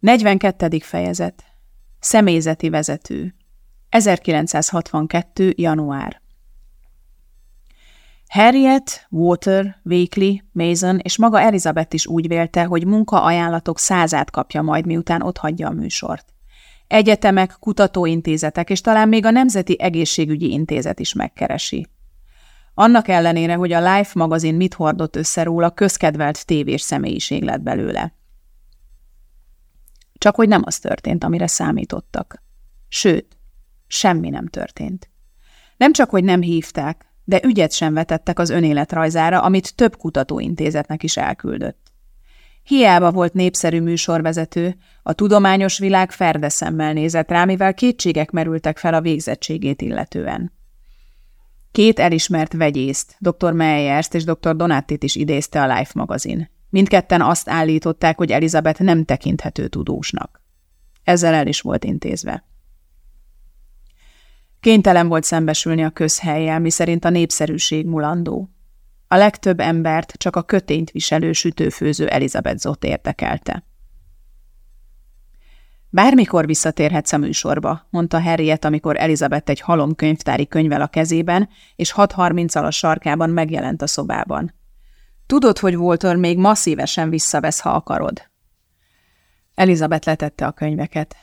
42. fejezet Személyzeti vezető 1962. január Harriet, Water, Wakely, Mason és maga Elizabeth is úgy vélte, hogy munkaajánlatok százát kapja majd, miután otthagyja a műsort. Egyetemek, kutatóintézetek és talán még a Nemzeti Egészségügyi Intézet is megkeresi. Annak ellenére, hogy a Life magazin mit hordott össze róla, közkedvelt tévés személyiség lett belőle. Csak hogy nem az történt, amire számítottak. Sőt, semmi nem történt. Nem csak, hogy nem hívták, de ügyet sem vetettek az önéletrajzára, amit több kutatóintézetnek is elküldött. Hiába volt népszerű műsorvezető, a tudományos világ ferdeszemmel nézett rá, mivel kétségek merültek fel a végzettségét illetően. Két elismert vegyészt, dr. Meyerst és dr. Donattit is idézte a Life magazin. Mindketten azt állították, hogy Elizabeth nem tekinthető tudósnak. Ezzel el is volt intézve. Kénytelen volt szembesülni a közhelyjel, miszerint a népszerűség mulandó. A legtöbb embert csak a kötényt viselő sütőfőző Elizabeth Zott értekelte. Bármikor visszatérhetsz a műsorba, mondta Harriet, amikor Elizabeth egy halom könyvtári könyvel a kezében, és 6.30-al a sarkában megjelent a szobában. Tudod, hogy Walter még ma szívesen visszavesz, ha akarod. Elizabeth letette a könyveket.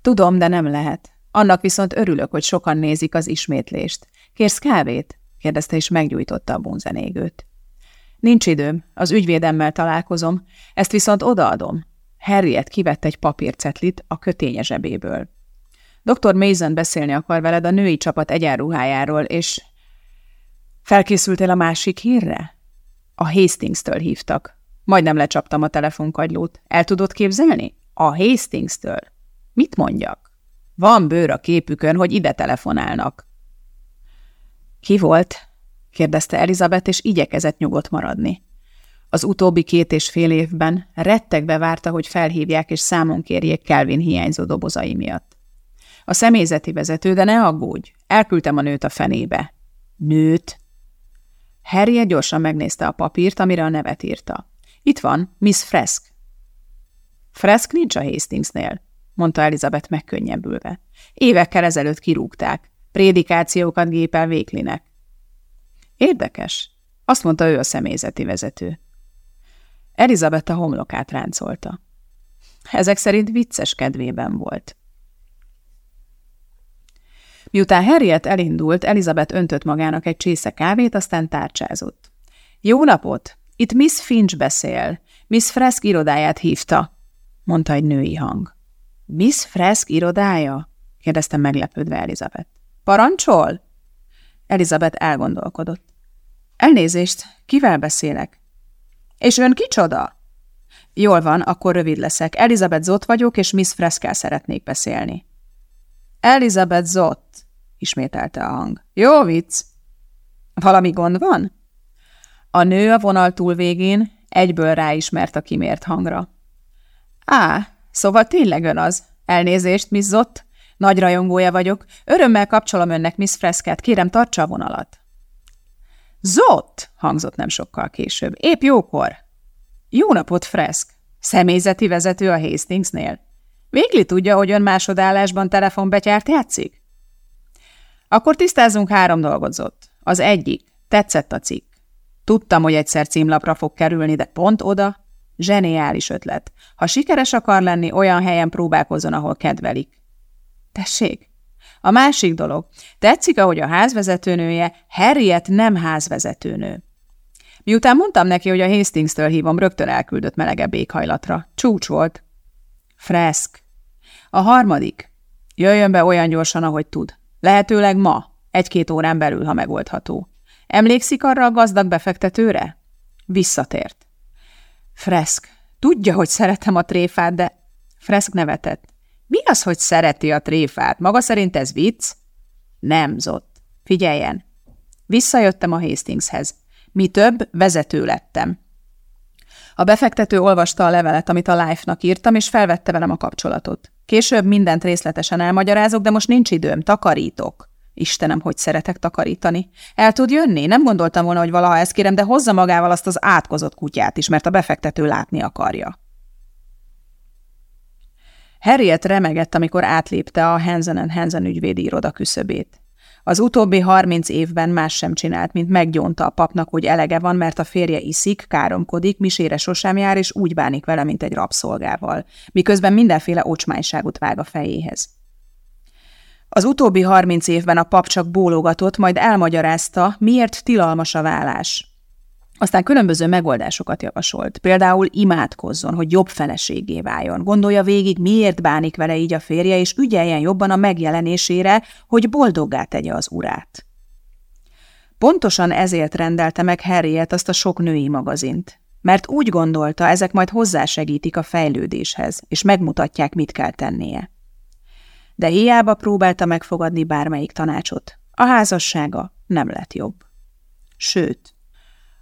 Tudom, de nem lehet. Annak viszont örülök, hogy sokan nézik az ismétlést. Kérsz kávét? kérdezte, és meggyújtotta a bunzenégőt. Nincs időm, az ügyvédemmel találkozom, ezt viszont odaadom. Harriet kivett egy papírcetlit a köténye zsebéből. Dr. Mason beszélni akar veled a női csapat egyenruhájáról, és... Felkészültél a másik hírre? A Hastings-től hívtak. Majdnem lecsaptam a telefonkagylót. El tudod képzelni? A Hastings-től. Mit mondjak? Van bőr a képükön, hogy ide telefonálnak. Ki volt? kérdezte Elizabeth, és igyekezett nyugodt maradni. Az utóbbi két és fél évben rettegve várta, hogy felhívják és számon kérjék Kelvin hiányzó dobozai miatt. A személyzeti vezető, de ne aggódj, elküldtem a nőt a fenébe. Nőt? Harriet gyorsan megnézte a papírt, amire a nevet írta. Itt van, Miss Fresk. Fresk nincs a Hastingsnél, mondta Elizabeth megkönnyebbülve. Évekkel ezelőtt kirúgták. Prédikációkat gépel Véklinek. Érdekes. Azt mondta ő a személyzeti vezető. Elizabeth a homlokát ráncolta. Ezek szerint vicces kedvében volt. Miután Harriet elindult, Elizabeth öntött magának egy csésze kávét, aztán tárcsázott. Jó napot! Itt Miss Finch beszél. Miss Fresk irodáját hívta, mondta egy női hang. Miss Fresk irodája? kérdezte meglepődve Elizabeth. Parancsol? Elizabeth elgondolkodott. Elnézést, kivel beszélek? És ön kicsoda? Jól van, akkor rövid leszek. Elizabeth Zott vagyok, és Miss Freskel szeretnék beszélni. Elizabeth Zott, ismételte a hang. Jó vicc. Valami gond van? A nő a vonal túl végén egyből ráismert a kimért hangra. Á, szóval tényleg ön az. Elnézést, Miss Zott. Nagy rajongója vagyok. Örömmel kapcsolom önnek Miss Freskát. Kérem, tartsa a vonalat. Zott, hangzott nem sokkal később. Épp jókor. Jó napot, Fresk. Személyzeti vezető a Hastingsnél. Végli tudja, hogy ön másodállásban telefonbetyárt játszik? Akkor tisztázunk három dolgot. Az egyik. Tetszett a cikk. Tudtam, hogy egyszer címlapra fog kerülni, de pont oda. Zseniális ötlet. Ha sikeres akar lenni, olyan helyen próbálkozzon, ahol kedvelik. Tessék? A másik dolog. Tetszik, ahogy a házvezetőnője Harriet nem házvezetőnő. Miután mondtam neki, hogy a Hastings-től hívom, rögtön elküldött melegebb éghajlatra. Csúcs volt. Fresk. A harmadik. Jöjjön be olyan gyorsan, ahogy tud. Lehetőleg ma, egy-két órán belül, ha megoldható. Emlékszik arra a gazdag befektetőre? Visszatért. Fresk. Tudja, hogy szeretem a tréfát, de... Fresk nevetett. Mi az, hogy szereti a tréfát? Maga szerint ez vicc? Nem, Zott. Figyeljen. Visszajöttem a Hastingshez. Mi több, vezető lettem. A befektető olvasta a levelet, amit a Life-nak írtam, és felvette velem a kapcsolatot. Később mindent részletesen elmagyarázok, de most nincs időm, takarítok. Istenem, hogy szeretek takarítani. El tud jönni? Nem gondoltam volna, hogy valaha ezt kérem, de hozza magával azt az átkozott kutyát is, mert a befektető látni akarja. Harriet remegett, amikor átlépte a Hansen Hansen ügyvédi iroda küszöbét. Az utóbbi harminc évben más sem csinált, mint meggyónta a papnak, hogy elege van, mert a férje iszik, káromkodik, misére sosem jár, és úgy bánik vele, mint egy rabszolgával, miközben mindenféle ocsmányságot vág a fejéhez. Az utóbbi harminc évben a pap csak bólogatott, majd elmagyarázta, miért tilalmas a vállás. Aztán különböző megoldásokat javasolt. Például imádkozzon, hogy jobb feleségé váljon. Gondolja végig, miért bánik vele így a férje, és ügyeljen jobban a megjelenésére, hogy boldoggá tegye az urát. Pontosan ezért rendelte meg Harriet azt a sok női magazint. Mert úgy gondolta, ezek majd hozzásegítik a fejlődéshez, és megmutatják, mit kell tennie. De hiába próbálta megfogadni bármelyik tanácsot. A házassága nem lett jobb. Sőt,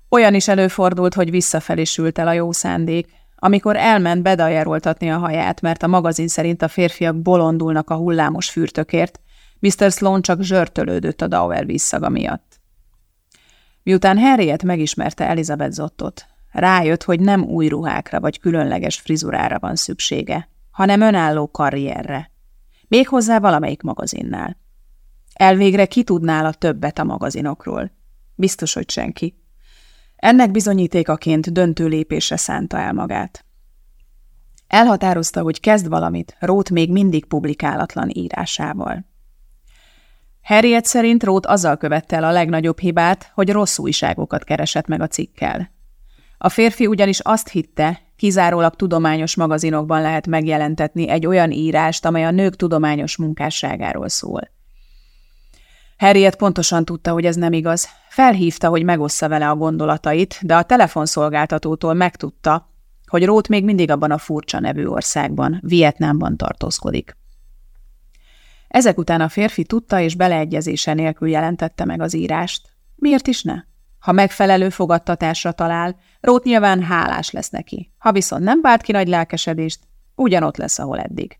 olyan is előfordult, hogy visszafelé sült el a jó szándék, amikor elment bedajaroltatni a haját, mert a magazin szerint a férfiak bolondulnak a hullámos fürtökért, Mr. Sloan csak zsörtölődött a Dauer visszaga miatt. Miután Harriet megismerte Elizabeth Zottot, rájött, hogy nem új ruhákra vagy különleges frizurára van szüksége, hanem önálló karrierre. Méghozzá valamelyik magazinnál. Elvégre ki tudnála többet a magazinokról? Biztos, hogy senki. Ennek bizonyítékaként döntő lépésre szánta el magát. Elhatározta, hogy kezd valamit Rót még mindig publikálatlan írásával. Harriet szerint Rót azzal követte el a legnagyobb hibát, hogy rossz újságokat keresett meg a cikkel. A férfi ugyanis azt hitte, kizárólag tudományos magazinokban lehet megjelentetni egy olyan írást, amely a nők tudományos munkásságáról szól. Harriet pontosan tudta, hogy ez nem igaz. Felhívta, hogy megossza vele a gondolatait, de a telefonszolgáltatótól megtudta, hogy Rót még mindig abban a furcsa nevű országban, Vietnámban tartózkodik. Ezek után a férfi tudta és beleegyezése nélkül jelentette meg az írást. Miért is ne? Ha megfelelő fogadtatásra talál, Rót nyilván hálás lesz neki. Ha viszont nem vált ki nagy lelkesedést, ugyanott lesz, ahol eddig.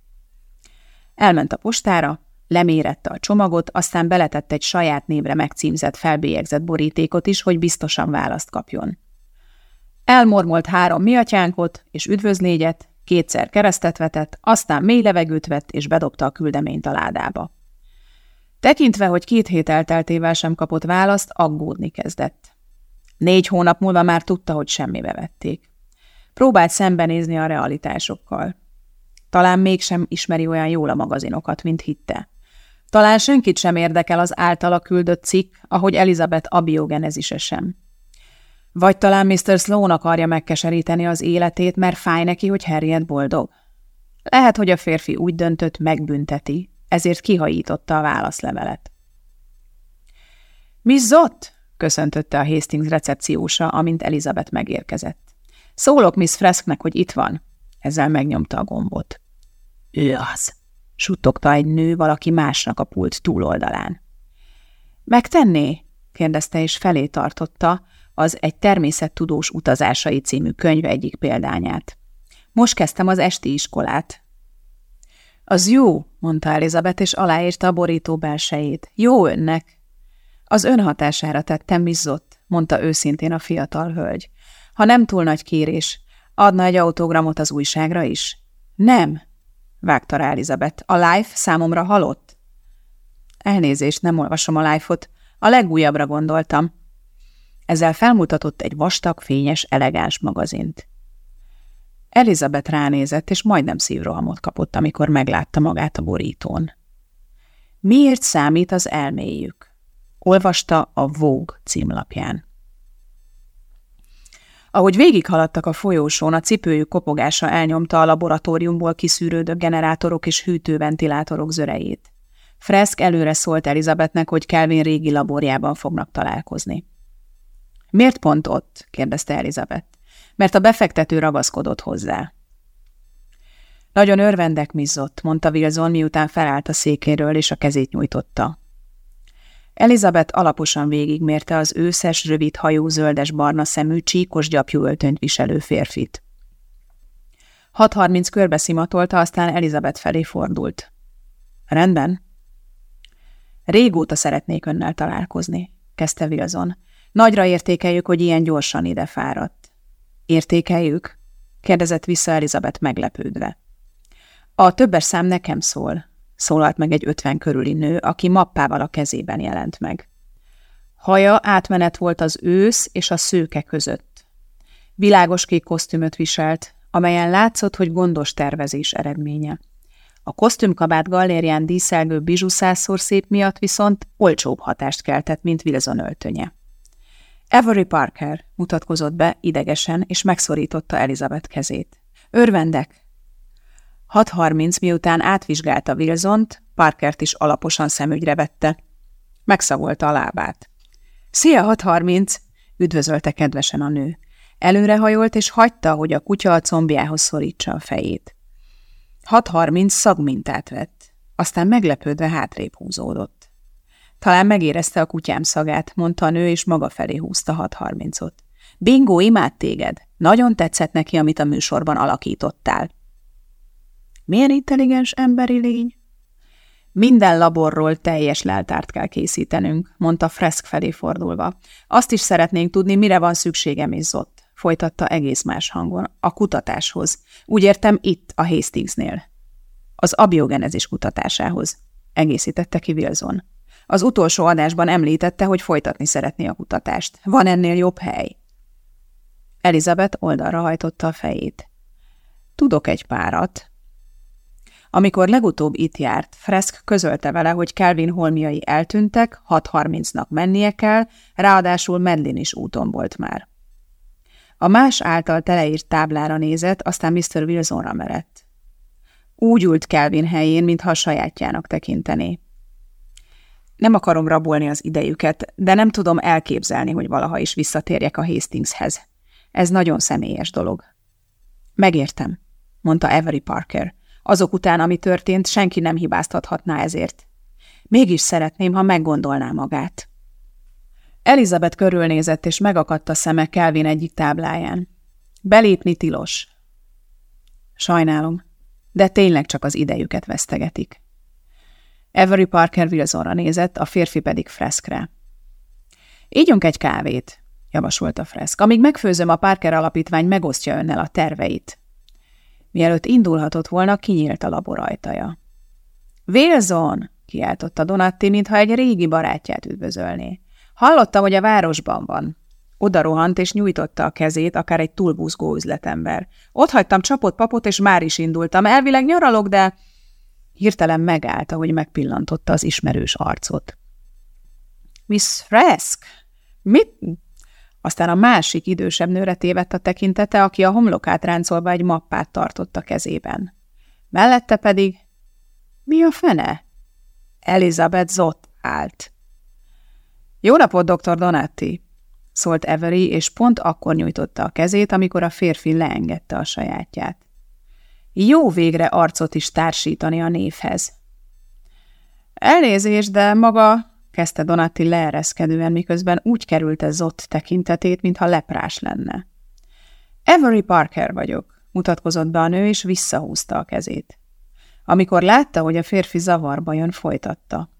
Elment a postára, Lemérette a csomagot, aztán beletett egy saját névre megcímzett, felbélyegzett borítékot is, hogy biztosan választ kapjon. Elmormolt három miatyánkot és üdvözlégyet, kétszer keresztet vetett, aztán mély levegőt vett és bedobta a küldeményt a ládába. Tekintve, hogy két hét elteltével sem kapott választ, aggódni kezdett. Négy hónap múlva már tudta, hogy semmibe vették. Próbált szembenézni a realitásokkal. Talán mégsem ismeri olyan jól a magazinokat, mint hitte. Talán senkit sem érdekel az általa küldött cikk, ahogy Elizabeth abiogenezise sem. Vagy talán Mr. Sloan akarja megkeseríteni az életét, mert fáj neki, hogy Harriet boldog. Lehet, hogy a férfi úgy döntött, megbünteti, ezért kihajította a válaszlevelet. Miss Zott? köszöntötte a Hastings recepciósa, amint Elizabeth megérkezett. Szólok Miss Fresknek, hogy itt van. Ezzel megnyomta a gombot. Ő az, suttogta egy nő valaki másnak a pult túloldalán. Megtenné? kérdezte és felé tartotta az Egy természettudós utazásai című könyv egyik példányát. Most kezdtem az esti iskolát. Az jó, mondta Elizabeth, és aláírta a borító belsejét. Jó önnek. Az önhatására tettem bizzott, mondta őszintén a fiatal hölgy. Ha nem túl nagy kérés, adna egy autogramot az újságra is? Nem, vágta rá Elizabeth. A life számomra halott? Elnézést, nem olvasom a life-ot. A legújabbra gondoltam. Ezzel felmutatott egy vastag, fényes, elegáns magazint. Elizabeth ránézett, és majdnem szívrohamot kapott, amikor meglátta magát a borítón. Miért számít az elméjük? Olvasta a Vogue címlapján. Ahogy végighaladtak a folyósón, a cipőjük kopogása elnyomta a laboratóriumból kiszűrődő generátorok és hűtőventilátorok zörejét. Fresk előre szólt Elizabethnek, hogy Kelvin régi laborjában fognak találkozni. Miért pont ott? kérdezte Elizabeth. Mert a befektető ragaszkodott hozzá. Nagyon örvendek, mizzott, mondta Wilson, miután felállt a székéről és a kezét nyújtotta. Elizabeth alaposan végigmérte az őszes, rövid hajú, zöldes-barna szemű, csíkos gyapjú öltönyt viselő férfit. 6.30 körbe szimatolta, aztán Elizabeth felé fordult. Rendben? Régóta szeretnék önnel találkozni, kezdte Wilson. Nagyra értékeljük, hogy ilyen gyorsan ide fáradt. Értékeljük? kérdezett vissza Elizabeth meglepődve. A többes szám nekem szól, szólalt meg egy ötven körüli nő, aki mappával a kezében jelent meg. Haja átmenet volt az ősz és a szőke között. Világos kék kosztümöt viselt, amelyen látszott, hogy gondos tervezés eredménye. A kosztümkabát gallérián díszelgő bizsuszászor szép miatt viszont olcsóbb hatást keltett, mint Wilson öltönye. Avery Parker mutatkozott be idegesen, és megszorította Elizabeth kezét. Örvendek! 6.30 miután átvizsgálta Wilsont, Parkert is alaposan szemügyre vette. Megszagolta a lábát. Szia, 6.30! üdvözölte kedvesen a nő. Előrehajolt, és hagyta, hogy a kutya a combjához szorítsa a fejét. 6.30 szagmintát vett, aztán meglepődve hátrébb húzódott. Talán megérezte a kutyám szagát, mondta a nő, és maga felé húzta 6.30-ot. Bingo, imád téged! Nagyon tetszett neki, amit a műsorban alakítottál. Milyen intelligens emberi lény? Minden laborról teljes leltárt kell készítenünk, mondta Fresk felé fordulva. Azt is szeretnénk tudni, mire van szükségem és Zott, folytatta egész más hangon. A kutatáshoz. Úgy értem, itt, a Hastingsnél. Az abiogenezis kutatásához, egészítette ki Wilson. Az utolsó adásban említette, hogy folytatni szeretné a kutatást. Van ennél jobb hely? Elizabeth oldalra hajtotta a fejét. Tudok egy párat, amikor legutóbb itt járt, Fresk közölte vele, hogy Kelvin holmiai eltűntek, 6.30-nak mennie kell, ráadásul Medlin is úton volt már. A más által teleírt táblára nézett, aztán Mr. Wilsonra merett. Úgy ült Kelvin helyén, mintha a sajátjának tekintené. Nem akarom rabolni az idejüket, de nem tudom elképzelni, hogy valaha is visszatérjek a Hastingshez. Ez nagyon személyes dolog. Megértem, mondta Avery Parker. Azok után, ami történt, senki nem hibáztathatná ezért. Mégis szeretném, ha meggondolná magát. Elizabeth körülnézett, és megakadt a szeme Kelvin egyik tábláján. Belépni tilos. Sajnálom, de tényleg csak az idejüket vesztegetik. Avery Parker Wilsonra nézett, a férfi pedig Freskre. Ígyunk egy kávét, javasolta Fresk, amíg megfőzöm a Parker alapítvány megosztja önnel a terveit. Mielőtt indulhatott volna, kinyílt a labor ajtaja. – Wilson! – kiáltotta Donatti, mintha egy régi barátját üdvözölné. – Hallotta, hogy a városban van. Oda rohant és nyújtotta a kezét, akár egy túlbuzgó üzletember. Ott hagytam csapott papot, és már is indultam. Elvileg nyaralok, de... Hirtelen megállt, ahogy megpillantotta az ismerős arcot. – Miss Fresk? Mit, aztán a másik idősebb nőre tévedt a tekintete, aki a homlokát ráncolva egy mappát tartott a kezében. Mellette pedig... Mi a fene? Elizabeth Zott állt. Jó napot, dr. Donatti! szólt Avery, és pont akkor nyújtotta a kezét, amikor a férfi leengedte a sajátját. Jó végre arcot is társítani a névhez. Elnézést, de maga kezdte Donatti leereszkedően, miközben úgy került Zott tekintetét, mintha leprás lenne. Avery Parker vagyok, mutatkozott be a nő, és visszahúzta a kezét. Amikor látta, hogy a férfi zavarba jön, folytatta.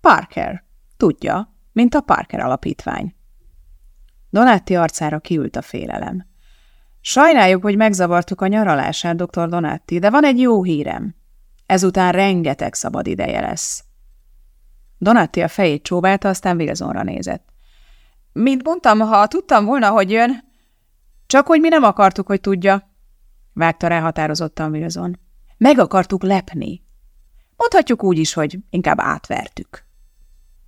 Parker, tudja, mint a Parker alapítvány. Donatti arcára kiült a félelem. Sajnáljuk, hogy megzavartuk a nyaralását, dr. Donatti, de van egy jó hírem. Ezután rengeteg szabad ideje lesz. Donatti a fejét csóválta, aztán Wilsonra nézett. Mint mondtam, ha tudtam volna, hogy jön, csak hogy mi nem akartuk, hogy tudja, vágta rá határozottan Wilson. Meg akartuk lepni. Mondhatjuk úgy is, hogy inkább átvertük.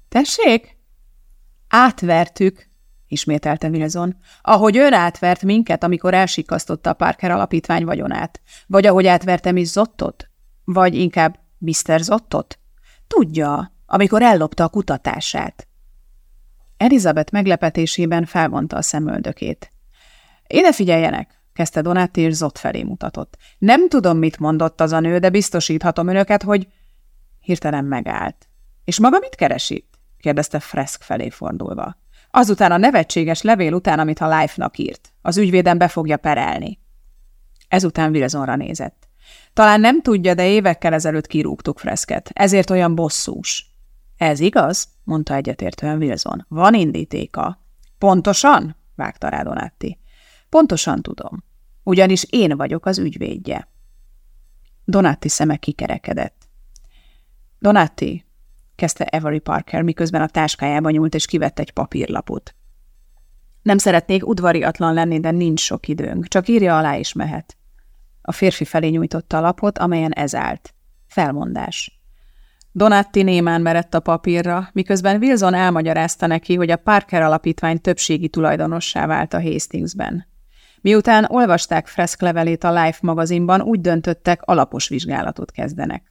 Tessék? Átvertük, ismételte Wilson, ahogy ön átvert minket, amikor elsikasztotta a Parker alapítvány vagyonát, vagy ahogy átvertem is Zottot, vagy inkább Mr. Zottot. Tudja, amikor ellopta a kutatását. Elizabeth meglepetésében felvonta a szemöldökét. Ide figyeljenek, kezdte Donati, és Zott felé mutatott. Nem tudom, mit mondott az a nő, de biztosíthatom önöket, hogy... Hirtelen megállt. És maga mit keresít? kérdezte Fresk felé fordulva. Azután a nevetséges levél után, amit a Life-nak írt. Az ügyvéden be fogja perelni. Ezután Wilsonra nézett. Talán nem tudja, de évekkel ezelőtt kirúgtuk Fresket, ezért olyan bosszús. Ez igaz, mondta egyetértően Wilson. Van indítéka. Pontosan? vágta rá Donatti. Pontosan tudom. Ugyanis én vagyok az ügyvédje. Donatti szeme kikerekedett. Donatti, kezdte Avery Parker, miközben a táskájába nyúlt és kivett egy papírlapot. Nem szeretnék udvariatlan lenni, de nincs sok időnk. Csak írja alá is mehet. A férfi felé nyújtotta a lapot, amelyen ez állt. Felmondás. Donatti némán merett a papírra, miközben Wilson elmagyarázta neki, hogy a Parker alapítvány többségi tulajdonossá vált a Hastingsben. Miután olvasták Fresk levelét a Life magazinban, úgy döntöttek, alapos vizsgálatot kezdenek.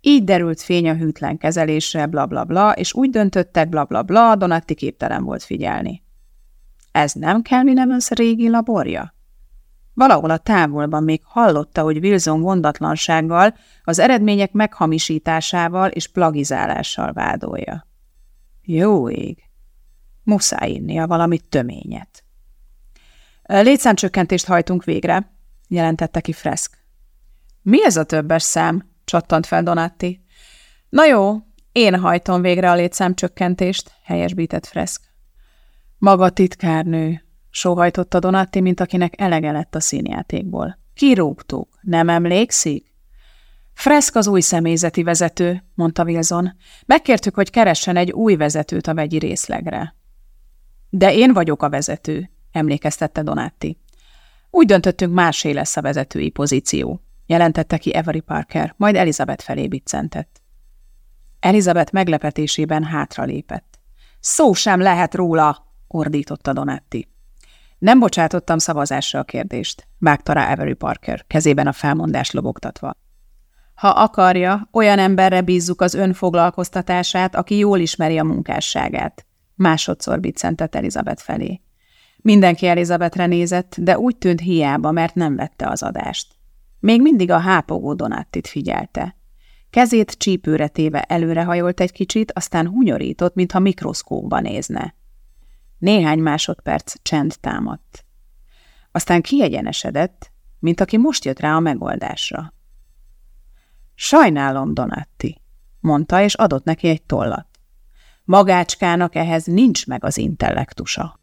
Így derült fény a hűtlen kezelésre, bla bla bla, és úgy döntöttek, bla bla bla, Donatti képtelen volt figyelni. Ez nem Calvin Evans régi laborja? Valahol a távolban még hallotta, hogy Wilson gondatlansággal, az eredmények meghamisításával és plagizálással vádolja. Jó ég! Muszáj innia valamit töményet. Létszámcsökkentést hajtunk végre, jelentette ki Fresk. Mi ez a többes szám? csattant fel Donatti. Na jó, én hajtom végre a létszámcsökkentést, helyesbített Fresk. Maga titkárnő, sóhajtotta Donatti, mint akinek elege lett a színjátékból. Kirúgtuk, nem emlékszik? Fresk az új személyzeti vezető, mondta Wilson. Megkértük, hogy keressen egy új vezetőt a vegyi részlegre. De én vagyok a vezető, emlékeztette Donatti. Úgy döntöttünk, másé lesz a vezetői pozíció, jelentette ki Avery Parker, majd Elizabeth felé biccentett. Elizabeth meglepetésében hátralépett. Szó sem lehet róla, ordította Donatti. Nem bocsátottam szavazásra a kérdést, vágta rá Avery Parker, kezében a felmondás lobogtatva. Ha akarja, olyan emberre bízzuk az önfoglalkoztatását, aki jól ismeri a munkásságát. Másodszor biccentett Elizabeth felé. Mindenki Elizabetre nézett, de úgy tűnt hiába, mert nem vette az adást. Még mindig a hápogó Donattit figyelte. Kezét csípőre téve előrehajolt egy kicsit, aztán hunyorított, mintha mikroszkóba nézne. Néhány másodperc csend támadt. Aztán kiegyenesedett, mint aki most jött rá a megoldásra. Sajnálom, Donatti, mondta, és adott neki egy tollat. Magácskának ehhez nincs meg az intellektusa.